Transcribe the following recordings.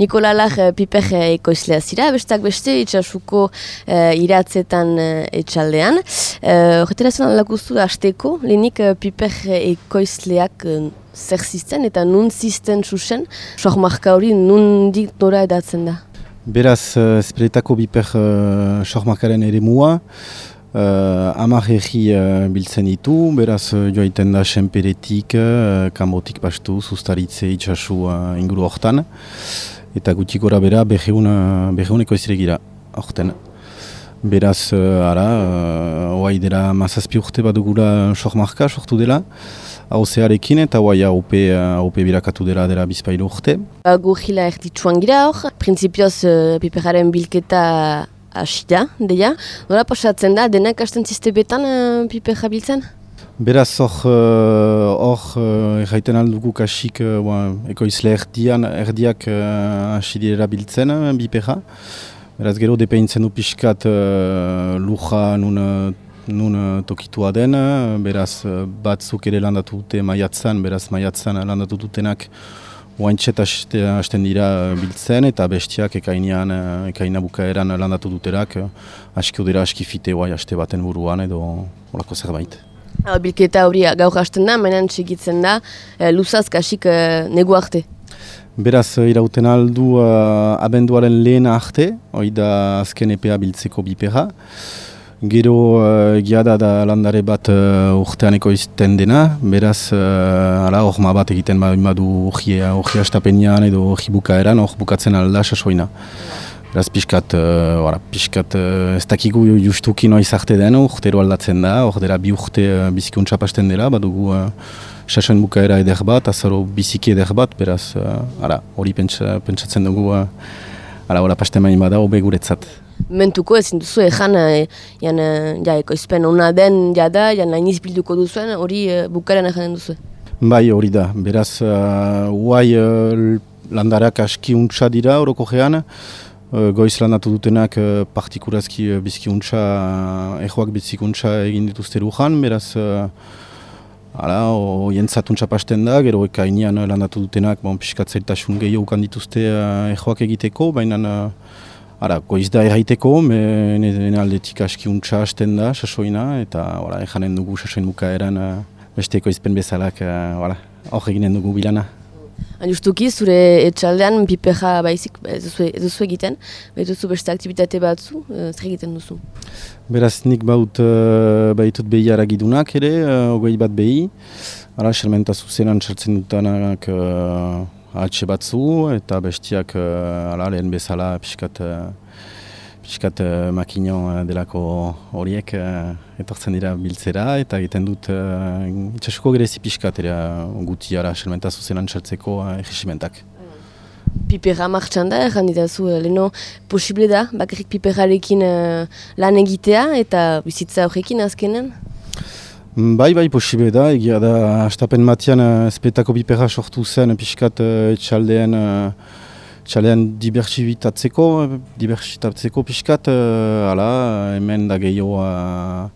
Nikola Lar uh, piper ekoizlea zira, bestak beste itxasuko uh, iratzetan uh, etxaldean. Uh, zen laguztu da azteko, lehenik uh, piper ekoizleak uh, zer zizten eta nun zizten susen, soak marka hori nun dik nora edatzen da? Beraz, uh, Spiritako biper uh, sohmakaren ere mua, uh, amak egi uh, biltzen ditu, beraz uh, joaiten da senperetik, uh, kanbotik pastu, sustaritze itxasu uh, inguru hortan, eta gutik gora bera beheuneko ez gira horten. Beraz, uh, ara, uh, oai dela mazazpi urte bat dugula sohmarka sortu dela, hauzearekin eta guai haupe, haupe birakatu dela dela bizpailu urte. Gu gila erditsuan gira hor, prinsipioz uh, piperaren bilketa asida, deia. Nola pasatzen da, denak hasten ziste betan uh, piperra biltzen? Beraz hor, hor uh, erraiten aldugu kasik uh, ekoizle erdian, erdiak hasi uh, biltzen uh. Beraz gero depeintzen du pixkat uh, luja nun nun tokitua den, beraz batzuk ere landatu dute maiatzan, beraz maiatzan landatu dutenak oaintxet hasten dira biltzen eta bestiak ekainean, ekaina bukaeran landatu duterak aski dira aski fite oai haste baten buruan edo horako zerbait. Bilketa hori gaur hasten da, mainan txikitzen da, e, luzaz kasik e, negu arte. Beraz, irauten aldu uh, abenduaren lehen arte, hori da azken epea biltzeko bipera. Gero uh, egia da da landare bat uh, urtean ekoizten dena, beraz uh, ala orma bat egiten badu urgia, urgia estapenean edo urgi bukaeran, hor bukatzen alda sasoina. Beraz pixkat, uh, pixkat uh, ez dakigu justuki noiz arte den, urtero aldatzen da, hor dela bi urte uh, bizikuntza pasten dela, badugu uh, sasoin bukaera eder bat, azaro biziki eder bat, beraz hori pentsatzen dugu, uh, ala, ora pasten main bada, hobe guretzat mentuko ezin duzu ezan e, jan, eh, ja, ekoizpen ona den jada, jan nahi bilduko duzuen, hori e, bukaren egin duzu. Bai, hori da. Beraz, uh, uai uh, landarak aski untsa dira horoko gehan, uh, goiz landatu dutenak uh, partikurazki uh, bizki untsa, uh, ejoak bizki untsa egin dituzte lujan, beraz, uh, Hala, jentzat pasten da, gero eka landatu dutenak, bon, piskat zailtasun gehiago ukan dituzte uh, ejoak egiteko, baina uh, Ara, goiz da erraiteko, nire aldetik aski untsa hasten da, sasoina, eta ora, ejanen dugu sasoin bukaeran uh, besteko izpen bezalak uh, hor eginen dugu bilana. Justuki, zure etxaldean pipeja baizik ez duzu egiten, ez duzu beste aktivitate batzu, zer egiten duzu? Beraz, nik baut, uh, baitut behi aragidunak ere, uh, ogei bat behi. Ara, sermenta zuzenan txartzen dutanak atxe batzu eta bestiak uh, ala, lehen bezala pixkat, uh, pixkat uh, makino delako horiek uh, etortzen dira biltzera eta egiten dut uh, itxasuko gerezi pixkat ere guti ara selmentazu zelan txartzeko uh, egisimentak. Pipera martxan da, erran ditazu, leheno posible da, bakarrik piperarekin uh, lan egitea eta bizitza horrekin azkenen? Bai, bai, posibe da, egia da, astapen matian uh, espetako biperra sortu zen pixkat uh, etxaldean, uh, etxaldean dibertsibitatzeko, dibertsibitatzeko pixkat, uh, ala, hemen da gehiago uh,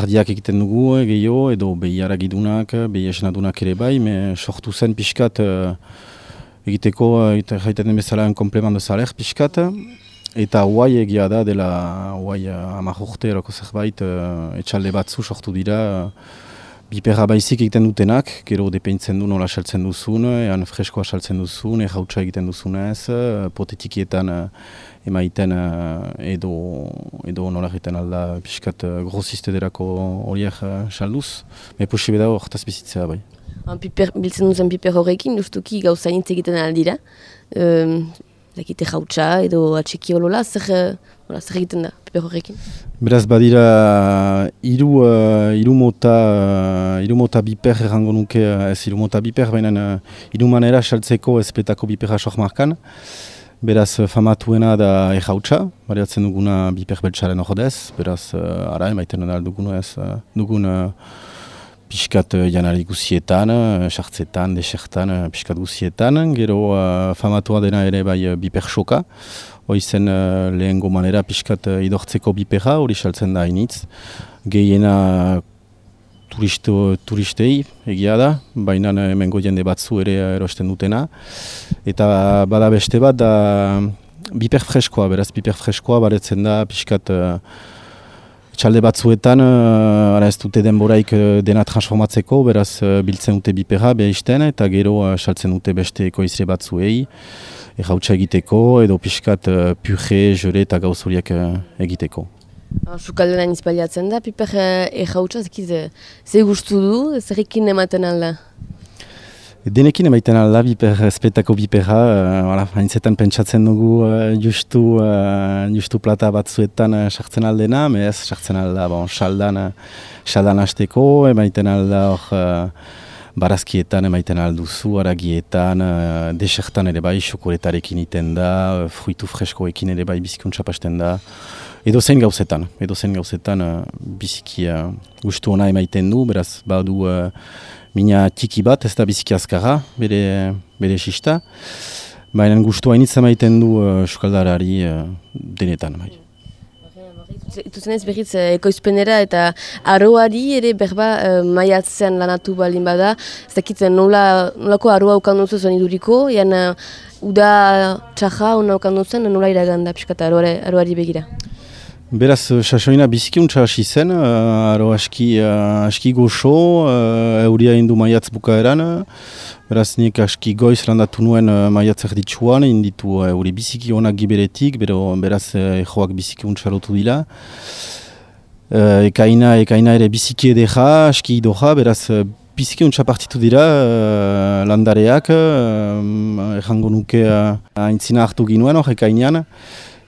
ardiak egiten dugu, gehiago, edo behi haragidunak, behi esenadunak ere bai, me sortu zen pixkat uh, egiteko, egiten bezala en komplemando zaler pixkat, Eta huai egia da, dela huai eh, amak urte eroko zerbait uh, etxalde batzu sortu dira. Uh, biperra baizik egiten dutenak, gero depeintzen du nola saltzen duzun, ean freskoa saltzen duzun, errautsa egiten duzunez, uh, potetikietan uh, emaiten uh, edo, edo nola egiten alda pixkat uh, grosiste derako horiek uh, salduz, me posibe da horretaz bizitzea bai. Biltzen duzen piper horrekin, justuki gauza egiten aldira, dakite jautsa edo atxeki olola, zer, uh, zer egiten da, piper horrekin? Beraz, badira, iru, uh, iru, mota, uh, iru mota biper errango nuke, ez iru mota biper, baina uh, iru manera saltzeko ezpetako biperra markan. Beraz, famatuena da errautsa, bariatzen duguna biper beltsaren ordez, beraz, uh, ara, emaiten da dugun ez, uh, dugun Piskat uh, janari guzietan, uh, sartzetan, desertan, uh, piskat guzietan. Gero famatua dena ere bai uh, biper soka. Hoizen uh, lehengo manera piskat idortzeko biperra, hori saltzen da hainitz. Gehiena turisto, turistei egia da, baina hemengo jende batzu ere erosten dutena. Eta bada beste bat da biper freskoa, beraz biper freskoa baretzen da pixkat uh, txalde batzuetan uh, ara ez dute denboraik uh, dena transformatzeko, beraz uh, biltzen dute bipera behisten eta gero uh, saltzen dute beste ekoizre batzuei errautsa egiteko edo pixkat uh, purge, jore eta gauzoriak uh, egiteko. Sukaldenan izpaliatzen da, piper errautsa, ze gustu du, zerrekin ematen alda? Denekin emaiten alda biper, espetako bipera, uh, haintzetan pentsatzen dugu uh, justu, uh, justu plata batzuetan uh, sartzen aldena, mehaz sartzen alda, bon, saldan, saldan hasteko, emaiten alda hor uh, barazkietan emaiten alduzu, aragietan, uh, desertan ere bai, xokoletarekin iten da, uh, fruitu freskoekin ere bai bizikuntza pasten da, edo zen gauzetan, edo zen gauzetan uh, biziki uh, gustu ona emaiten du, beraz, badu uh, mina tiki bat, ez da biziki azkarra, bere, bere xista. Baina guztu hainitza maiten du uh, sukaldarari uh, denetan. Bai. Ituzen ez behitz uh, ekoizpenera eta aroari ere berba uh, maiatzean lanatu balin bada. Ez dakitzen nola, nolako aroa ukan duzu zuen iduriko, ean uh, uda txaja una ukan duzen nola iraganda piskata aroari begira. Beraz, eh, sasoina bizkiuntza hasi zen, uh, aro aski, uh, aski goxo, uh, euria indu maiatz bukaeran. Beraz, nik aski goiz landatu nuen uh, maiatz erditsuan, inditu uh, euri biziki honak giberetik, bero, beraz, uh, joak bizkiuntza lotu dila. Uh, ekaina, ekaina ere biziki edeja, aski idoja, beraz, uh, bizkiuntza partitu dira uh, landareak, uh, errango nuke uh, aintzina hartu ginuen hor, ekainean.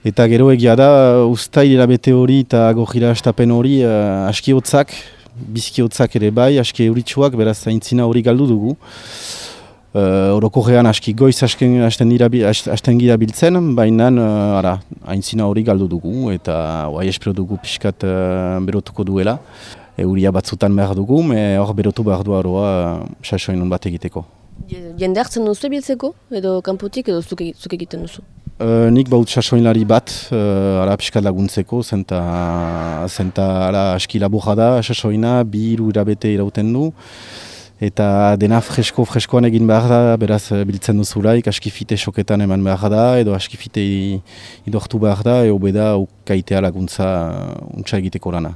Eta gero egia da, ustai irabete hori eta gojira estapen hori uh, aski hotzak, bizki hotzak ere bai, aski euritxuak, beraz haintzina hori galdu dugu. Uh, Oroko gehan aski goiz hasten gira biltzen, baina uh, haintzina hori galdu dugu eta oai espero dugu pixkat uh, berotuko duela. Euria batzutan behar dugu, hor berotu behar du aroa uh, sasoin bat egiteko. Jende hartzen duzu biltzeko edo kanpotik edo zuk egiten duzu? Nik baut sasoinlari bat, uh, ara piskat laguntzeko, zenta, zenta ara aski laburra da, sasoina, bi iru irabete irauten du, eta dena fresko-freskoan egin behar da, beraz biltzen duzulaik, aski fite soketan eman behar da, edo aski fite idortu behar da, eo beda ukaitea laguntza untsa egiteko lana.